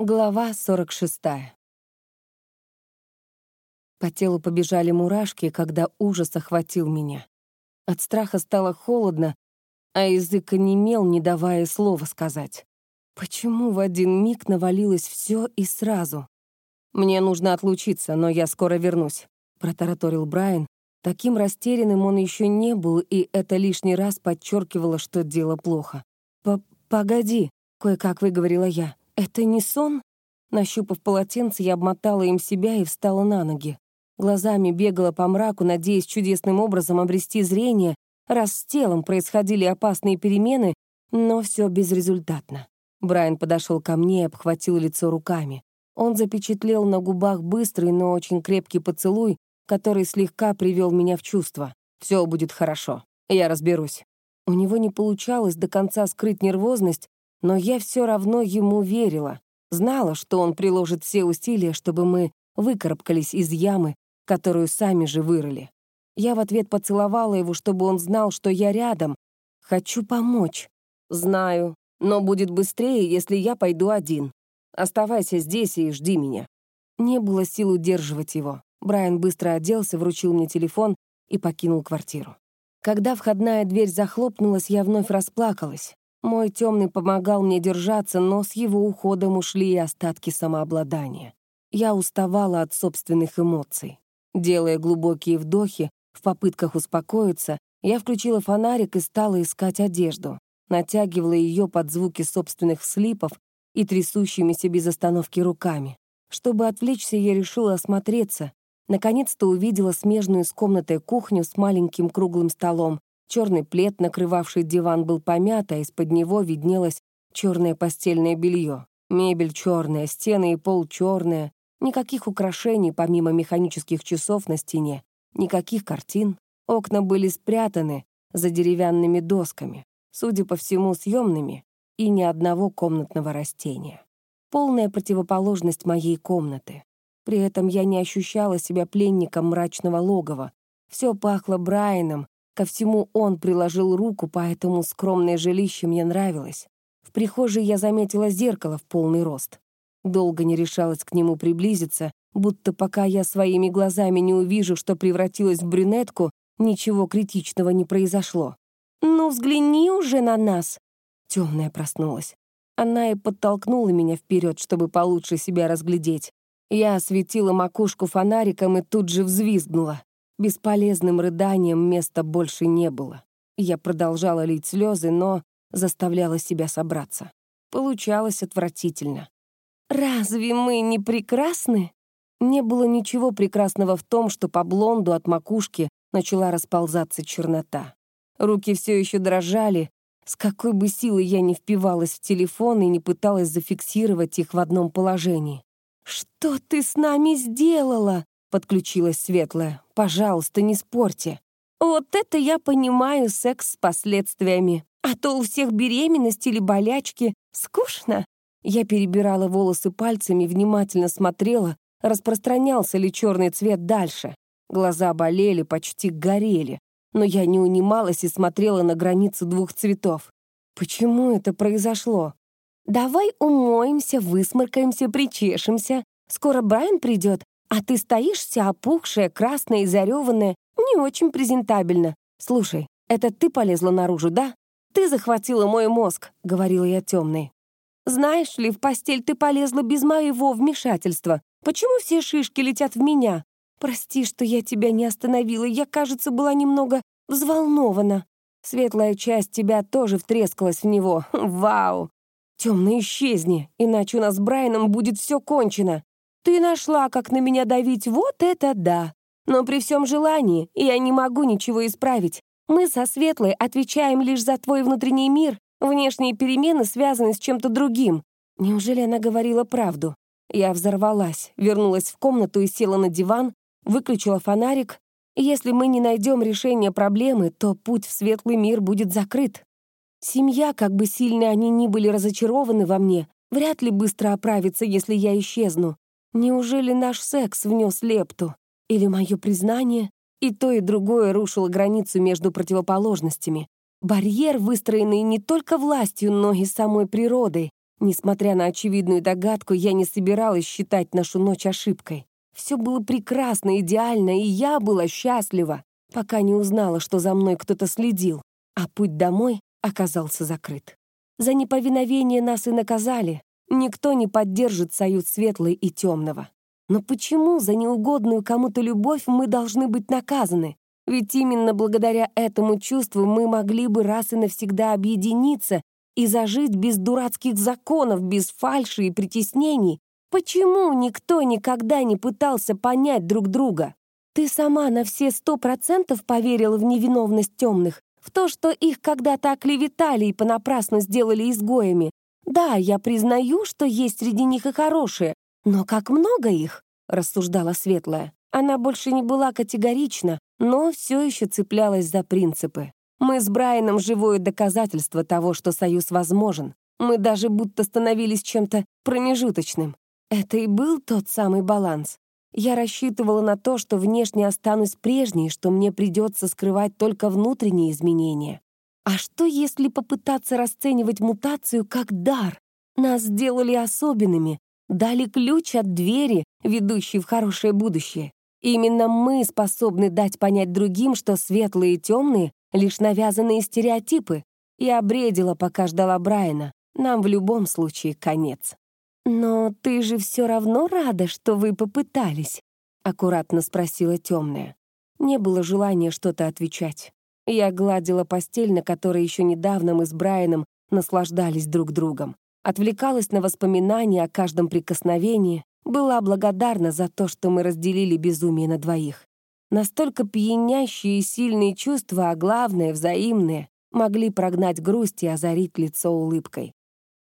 Глава 46. По телу побежали мурашки, когда ужас охватил меня. От страха стало холодно, а язык онемел, не давая слова сказать. Почему в один миг навалилось все и сразу? «Мне нужно отлучиться, но я скоро вернусь», — протараторил Брайан. Таким растерянным он еще не был, и это лишний раз подчеркивало, что дело плохо. «Погоди», — кое-как выговорила я. «Это не сон?» Нащупав полотенце, я обмотала им себя и встала на ноги. Глазами бегала по мраку, надеясь чудесным образом обрести зрение, раз с телом происходили опасные перемены, но все безрезультатно. Брайан подошел ко мне и обхватил лицо руками. Он запечатлел на губах быстрый, но очень крепкий поцелуй, который слегка привел меня в чувство. «Все будет хорошо. Я разберусь». У него не получалось до конца скрыть нервозность, но я все равно ему верила. Знала, что он приложит все усилия, чтобы мы выкарабкались из ямы, которую сами же вырыли. Я в ответ поцеловала его, чтобы он знал, что я рядом. Хочу помочь. Знаю, но будет быстрее, если я пойду один. Оставайся здесь и жди меня. Не было сил удерживать его. Брайан быстро оделся, вручил мне телефон и покинул квартиру. Когда входная дверь захлопнулась, я вновь расплакалась. Мой темный помогал мне держаться, но с его уходом ушли и остатки самообладания. Я уставала от собственных эмоций. Делая глубокие вдохи, в попытках успокоиться, я включила фонарик и стала искать одежду. Натягивала ее под звуки собственных слипов и трясущимися без остановки руками. Чтобы отвлечься, я решила осмотреться. Наконец-то увидела смежную с комнатой кухню с маленьким круглым столом, Черный плед, накрывавший диван, был помят, а из-под него виднелось черное постельное белье. Мебель черная, стены и пол черные. Никаких украшений, помимо механических часов на стене. Никаких картин. Окна были спрятаны за деревянными досками, судя по всему, съемными, и ни одного комнатного растения. Полная противоположность моей комнаты. При этом я не ощущала себя пленником мрачного логова. Все пахло Брайаном, Ко всему он приложил руку, поэтому скромное жилище мне нравилось. В прихожей я заметила зеркало в полный рост. Долго не решалась к нему приблизиться, будто пока я своими глазами не увижу, что превратилась в брюнетку, ничего критичного не произошло. «Ну, взгляни уже на нас!» Темная проснулась. Она и подтолкнула меня вперед, чтобы получше себя разглядеть. Я осветила макушку фонариком и тут же взвизгнула. Бесполезным рыданием места больше не было. Я продолжала лить слезы, но заставляла себя собраться. Получалось отвратительно. «Разве мы не прекрасны?» Не было ничего прекрасного в том, что по блонду от макушки начала расползаться чернота. Руки все еще дрожали. С какой бы силой я не впивалась в телефон и не пыталась зафиксировать их в одном положении. «Что ты с нами сделала?» — подключилась Светлая. «Пожалуйста, не спорьте». «Вот это я понимаю секс с последствиями. А то у всех беременность или болячки. Скучно». Я перебирала волосы пальцами, внимательно смотрела, распространялся ли черный цвет дальше. Глаза болели, почти горели. Но я не унималась и смотрела на границу двух цветов. Почему это произошло? «Давай умоемся, высморкаемся, причешемся. Скоро Брайан придет, а ты стоишь вся опухшая, красная и зареванная, не очень презентабельно. Слушай, это ты полезла наружу, да? Ты захватила мой мозг, — говорила я темной. Знаешь ли, в постель ты полезла без моего вмешательства. Почему все шишки летят в меня? Прости, что я тебя не остановила, я, кажется, была немного взволнована. Светлая часть тебя тоже втрескалась в него. Вау! Темно исчезни, иначе у нас с Брайаном будет все кончено. Ты нашла, как на меня давить, вот это да. Но при всем желании я не могу ничего исправить. Мы со Светлой отвечаем лишь за твой внутренний мир, внешние перемены связаны с чем-то другим. Неужели она говорила правду? Я взорвалась, вернулась в комнату и села на диван, выключила фонарик. Если мы не найдем решения проблемы, то путь в светлый мир будет закрыт. Семья, как бы сильно они ни были разочарованы во мне, вряд ли быстро оправится, если я исчезну. Неужели наш секс внес лепту? Или мое признание? И то, и другое рушило границу между противоположностями. Барьер, выстроенный не только властью, но и самой природой. Несмотря на очевидную догадку, я не собиралась считать нашу ночь ошибкой. Все было прекрасно, идеально, и я была счастлива, пока не узнала, что за мной кто-то следил, а путь домой оказался закрыт. За неповиновение нас и наказали. Никто не поддержит союз светлый и темного. Но почему за неугодную кому-то любовь мы должны быть наказаны? Ведь именно благодаря этому чувству мы могли бы раз и навсегда объединиться и зажить без дурацких законов, без фальши и притеснений. Почему никто никогда не пытался понять друг друга? Ты сама на все сто процентов поверила в невиновность темных, в то, что их когда-то оклеветали и понапрасну сделали изгоями. Да, я признаю, что есть среди них и хорошие, но как много их, рассуждала Светлая. Она больше не была категорична, но все еще цеплялась за принципы. Мы с Брайаном живое доказательство того, что союз возможен. Мы даже будто становились чем-то промежуточным. Это и был тот самый баланс. Я рассчитывала на то, что внешне останусь прежней, что мне придется скрывать только внутренние изменения. А что, если попытаться расценивать мутацию как дар? Нас сделали особенными, дали ключ от двери, ведущей в хорошее будущее. Именно мы способны дать понять другим, что светлые и темные — лишь навязанные стереотипы. И обредила, пока ждала Брайана. Нам в любом случае конец. «Но ты же все равно рада, что вы попытались?» — аккуратно спросила темная. Не было желания что-то отвечать. Я гладила постель, на которой еще недавно мы с Брайаном наслаждались друг другом. Отвлекалась на воспоминания о каждом прикосновении, была благодарна за то, что мы разделили безумие на двоих. Настолько пьянящие и сильные чувства, а главное — взаимные, могли прогнать грусть и озарить лицо улыбкой.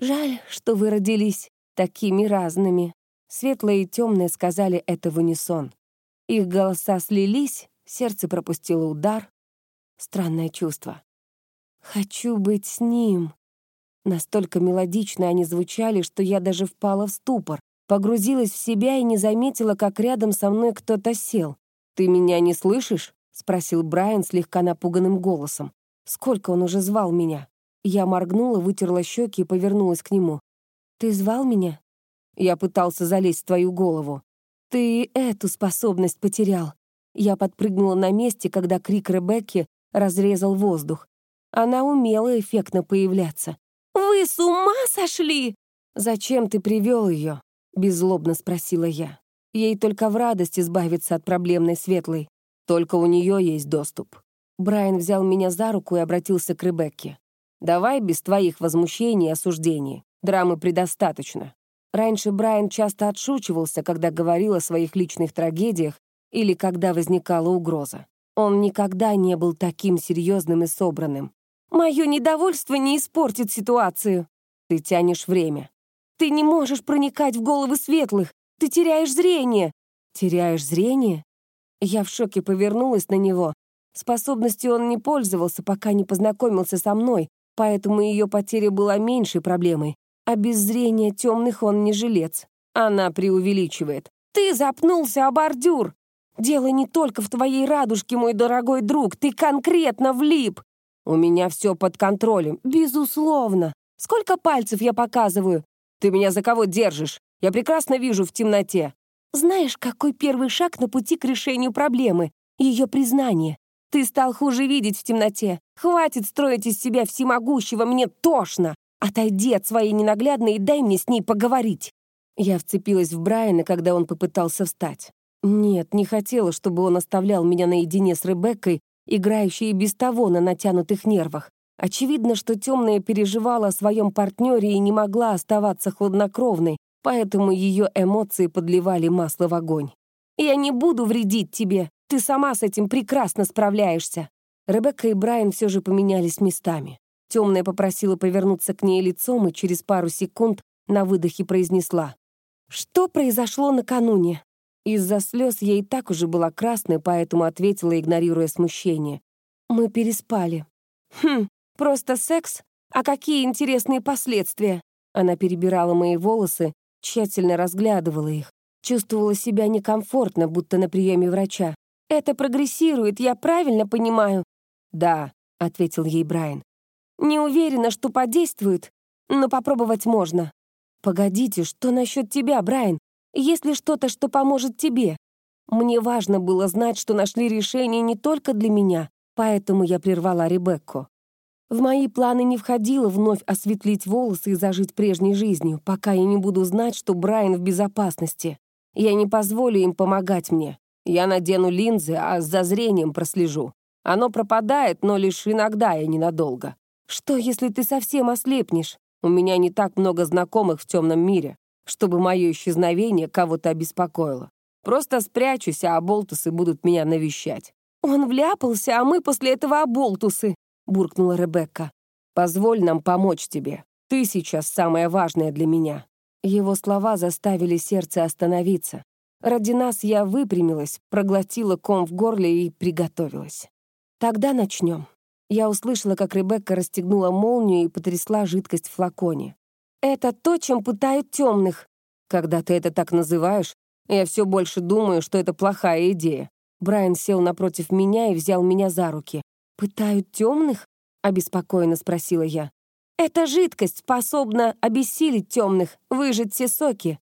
«Жаль, что вы родились такими разными». Светлое и темное сказали это в унисон. Их голоса слились, сердце пропустило удар. Странное чувство. «Хочу быть с ним». Настолько мелодично они звучали, что я даже впала в ступор, Погрузилась в себя и не заметила, как рядом со мной кто-то сел. «Ты меня не слышишь?» — спросил Брайан слегка напуганным голосом. «Сколько он уже звал меня?» Я моргнула, вытерла щеки и повернулась к нему. «Ты звал меня?» Я пытался залезть в твою голову. «Ты эту способность потерял». Я подпрыгнула на месте, когда крик Ребекки разрезал воздух. Она умела эффектно появляться. «Вы с ума сошли?» «Зачем ты привел ее?» Беззлобно спросила я. Ей только в радость избавиться от проблемной светлой. Только у нее есть доступ. Брайан взял меня за руку и обратился к Ребекке. «Давай без твоих возмущений и осуждений. Драмы предостаточно». Раньше Брайан часто отшучивался, когда говорил о своих личных трагедиях или когда возникала угроза. Он никогда не был таким серьезным и собранным. «Мое недовольство не испортит ситуацию». «Ты тянешь время. Ты не можешь проникать в головы светлых. Ты теряешь зрение. Теряешь зрение? Я в шоке повернулась на него. Способностью он не пользовался, пока не познакомился со мной, поэтому ее потеря была меньшей проблемой. А без зрения темных он не жилец. Она преувеличивает. Ты запнулся о бордюр. Дело не только в твоей радужке, мой дорогой друг. Ты конкретно влип. У меня все под контролем. Безусловно. Сколько пальцев я показываю? Ты меня за кого держишь? Я прекрасно вижу в темноте». «Знаешь, какой первый шаг на пути к решению проблемы? Ее признание. Ты стал хуже видеть в темноте. Хватит строить из себя всемогущего, мне тошно. Отойди от своей ненаглядной и дай мне с ней поговорить». Я вцепилась в Брайана, когда он попытался встать. Нет, не хотела, чтобы он оставлял меня наедине с Ребеккой, играющей без того на натянутых нервах. Очевидно, что темная переживала о своем партнере и не могла оставаться хладнокровной, поэтому ее эмоции подливали масло в огонь. «Я не буду вредить тебе, ты сама с этим прекрасно справляешься». Ребекка и Брайан все же поменялись местами. Темная попросила повернуться к ней лицом и через пару секунд на выдохе произнесла. «Что произошло накануне?» Из-за слез ей так уже была красной, поэтому ответила, игнорируя смущение. «Мы переспали». «Хм, Просто секс? А какие интересные последствия? Она перебирала мои волосы, тщательно разглядывала их. Чувствовала себя некомфортно, будто на приеме врача. «Это прогрессирует, я правильно понимаю?» «Да», — ответил ей Брайан. «Не уверена, что подействует, но попробовать можно». «Погодите, что насчет тебя, Брайан? Есть ли что-то, что поможет тебе?» Мне важно было знать, что нашли решение не только для меня, поэтому я прервала Ребекку. В мои планы не входило вновь осветлить волосы и зажить прежней жизнью, пока я не буду знать, что Брайан в безопасности. Я не позволю им помогать мне. Я надену линзы, а за зрением прослежу. Оно пропадает, но лишь иногда и ненадолго. Что, если ты совсем ослепнешь? У меня не так много знакомых в темном мире, чтобы мое исчезновение кого-то обеспокоило. Просто спрячусь, а оболтусы будут меня навещать. «Он вляпался, а мы после этого оболтусы», — буркнула Ребекка. «Позволь нам помочь тебе. Ты сейчас самое важное для меня». Его слова заставили сердце остановиться. Ради нас я выпрямилась, проглотила ком в горле и приготовилась. «Тогда начнем». Я услышала, как Ребекка расстегнула молнию и потрясла жидкость в флаконе. «Это то, чем пытают темных». «Когда ты это так называешь, я все больше думаю, что это плохая идея. Брайан сел напротив меня и взял меня за руки. «Пытают темных?» — обеспокоенно спросила я. «Эта жидкость способна обессилить темных, выжать все соки.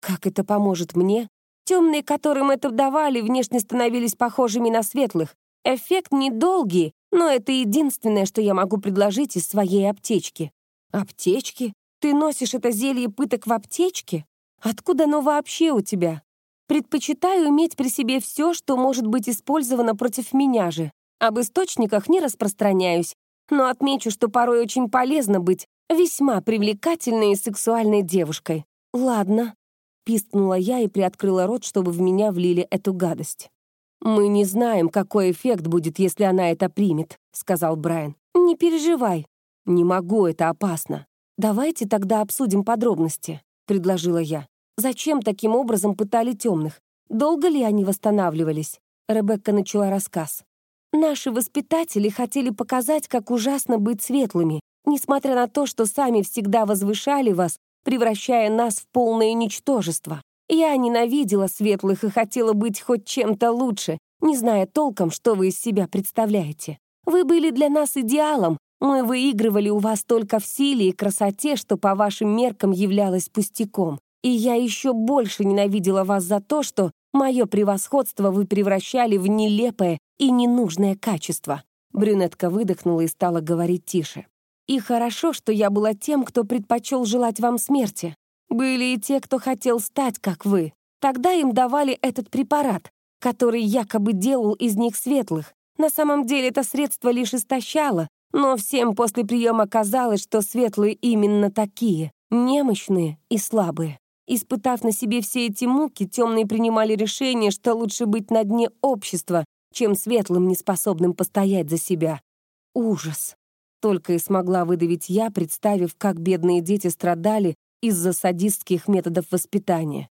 Как это поможет мне? Темные, которым это давали, внешне становились похожими на светлых. Эффект недолгий, но это единственное, что я могу предложить из своей аптечки». «Аптечки? Ты носишь это зелье пыток в аптечке? Откуда оно вообще у тебя?» Предпочитаю иметь при себе все, что может быть использовано против меня же. Об источниках не распространяюсь, но отмечу, что порой очень полезно быть весьма привлекательной и сексуальной девушкой. Ладно, пискнула я и приоткрыла рот, чтобы в меня влили эту гадость. «Мы не знаем, какой эффект будет, если она это примет», — сказал Брайан. «Не переживай». «Не могу, это опасно». «Давайте тогда обсудим подробности», — предложила я. Зачем таким образом пытали темных? Долго ли они восстанавливались? Ребекка начала рассказ. Наши воспитатели хотели показать, как ужасно быть светлыми, несмотря на то, что сами всегда возвышали вас, превращая нас в полное ничтожество. Я ненавидела светлых и хотела быть хоть чем-то лучше, не зная толком, что вы из себя представляете. Вы были для нас идеалом, мы выигрывали у вас только в силе и красоте, что по вашим меркам являлось пустяком. И я еще больше ненавидела вас за то, что мое превосходство вы превращали в нелепое и ненужное качество. Брюнетка выдохнула и стала говорить тише. И хорошо, что я была тем, кто предпочел желать вам смерти. Были и те, кто хотел стать, как вы. Тогда им давали этот препарат, который якобы делал из них светлых. На самом деле это средство лишь истощало, но всем после приема казалось, что светлые именно такие, немощные и слабые. Испытав на себе все эти муки, темные принимали решение, что лучше быть на дне общества, чем светлым, неспособным постоять за себя. Ужас. Только и смогла выдавить я, представив, как бедные дети страдали из-за садистских методов воспитания.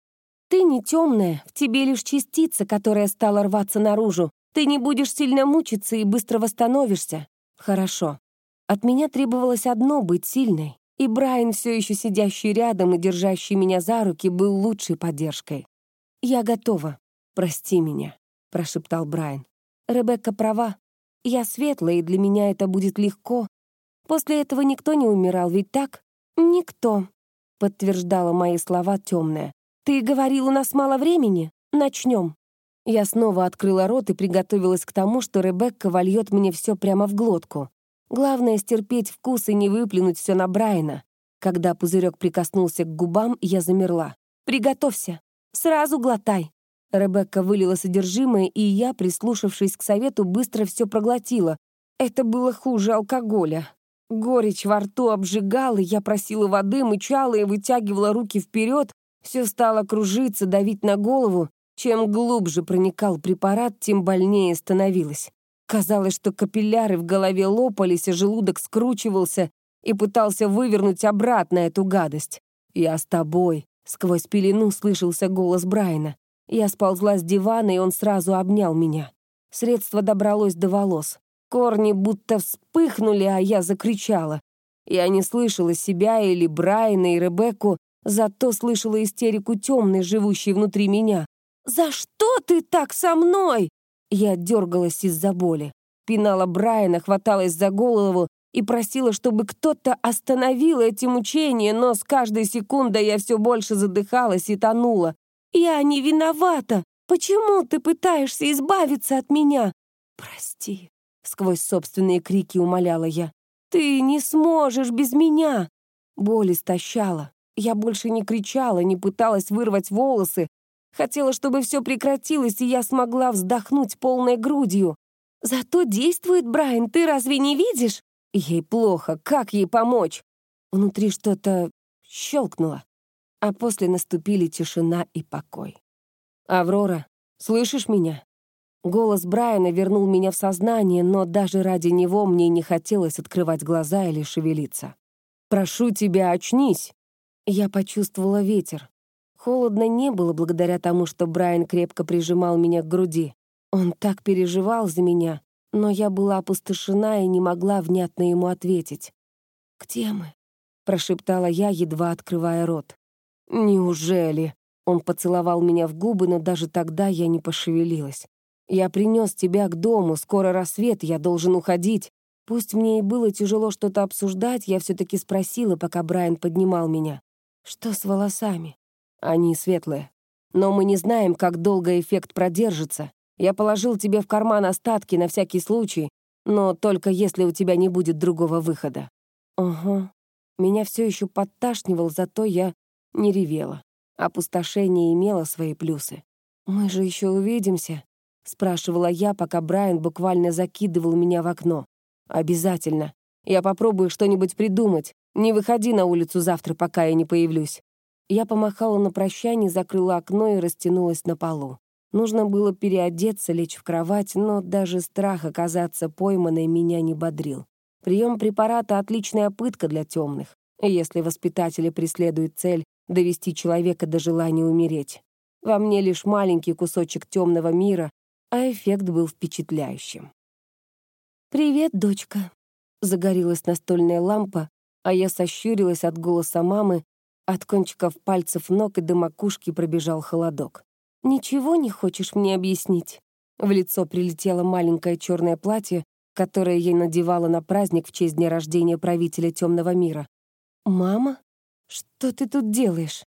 «Ты не темная, в тебе лишь частица, которая стала рваться наружу. Ты не будешь сильно мучиться и быстро восстановишься». «Хорошо. От меня требовалось одно — быть сильной и Брайан, все еще сидящий рядом и держащий меня за руки, был лучшей поддержкой. «Я готова. Прости меня», — прошептал Брайан. «Ребекка права. Я светлая, и для меня это будет легко. После этого никто не умирал, ведь так?» «Никто», — подтверждала мои слова темная. «Ты говорил, у нас мало времени? Начнем». Я снова открыла рот и приготовилась к тому, что Ребекка вольет мне все прямо в глотку. Главное — стерпеть вкус и не выплюнуть все на Брайана. Когда пузырек прикоснулся к губам, я замерла. «Приготовься! Сразу глотай!» Ребекка вылила содержимое, и я, прислушавшись к совету, быстро все проглотила. Это было хуже алкоголя. Горечь во рту обжигала, я просила воды, мычала и вытягивала руки вперед. Все стало кружиться, давить на голову. Чем глубже проникал препарат, тем больнее становилось. Казалось, что капилляры в голове лопались, и желудок скручивался и пытался вывернуть обратно эту гадость. «Я с тобой», — сквозь пелену слышался голос Брайана. Я сползла с дивана, и он сразу обнял меня. Средство добралось до волос. Корни будто вспыхнули, а я закричала. Я не слышала себя или Брайана и Ребекку, зато слышала истерику темной, живущей внутри меня. «За что ты так со мной?» Я дергалась из-за боли. Пинала Брайана, хваталась за голову, и просила, чтобы кто-то остановил эти мучения, но с каждой секундой я все больше задыхалась и тонула. «Я не виновата! Почему ты пытаешься избавиться от меня?» «Прости», — сквозь собственные крики умоляла я. «Ты не сможешь без меня!» Боль истощала. Я больше не кричала, не пыталась вырвать волосы. Хотела, чтобы все прекратилось, и я смогла вздохнуть полной грудью. «Зато действует Брайан, ты разве не видишь?» Ей плохо, как ей помочь? Внутри что-то щелкнуло, а после наступили тишина и покой. «Аврора, слышишь меня?» Голос Брайана вернул меня в сознание, но даже ради него мне не хотелось открывать глаза или шевелиться. «Прошу тебя, очнись!» Я почувствовала ветер. Холодно не было благодаря тому, что Брайан крепко прижимал меня к груди. Он так переживал за меня, но я была опустошена и не могла внятно ему ответить. «Где мы?» — прошептала я, едва открывая рот. «Неужели?» Он поцеловал меня в губы, но даже тогда я не пошевелилась. «Я принес тебя к дому, скоро рассвет, я должен уходить». Пусть мне и было тяжело что-то обсуждать, я все-таки спросила, пока Брайан поднимал меня. «Что с волосами?» «Они светлые. Но мы не знаем, как долго эффект продержится. Я положил тебе в карман остатки на всякий случай, но только если у тебя не будет другого выхода». «Ага». Меня все еще подташнивал, зато я не ревела. Опустошение имело свои плюсы. «Мы же еще увидимся?» — спрашивала я, пока Брайан буквально закидывал меня в окно. «Обязательно. Я попробую что-нибудь придумать. Не выходи на улицу завтра, пока я не появлюсь». Я помахала на прощание, закрыла окно и растянулась на полу. Нужно было переодеться, лечь в кровать, но даже страх оказаться пойманной меня не бодрил. Прием препарата — отличная пытка для темных, если воспитатели преследуют цель довести человека до желания умереть. Во мне лишь маленький кусочек темного мира, а эффект был впечатляющим. «Привет, дочка», — загорелась настольная лампа, а я сощурилась от голоса мамы, от кончиков пальцев ног и до макушки пробежал холодок. «Ничего не хочешь мне объяснить?» В лицо прилетело маленькое черное платье, которое ей надевала на праздник в честь дня рождения правителя темного мира. «Мама, что ты тут делаешь?»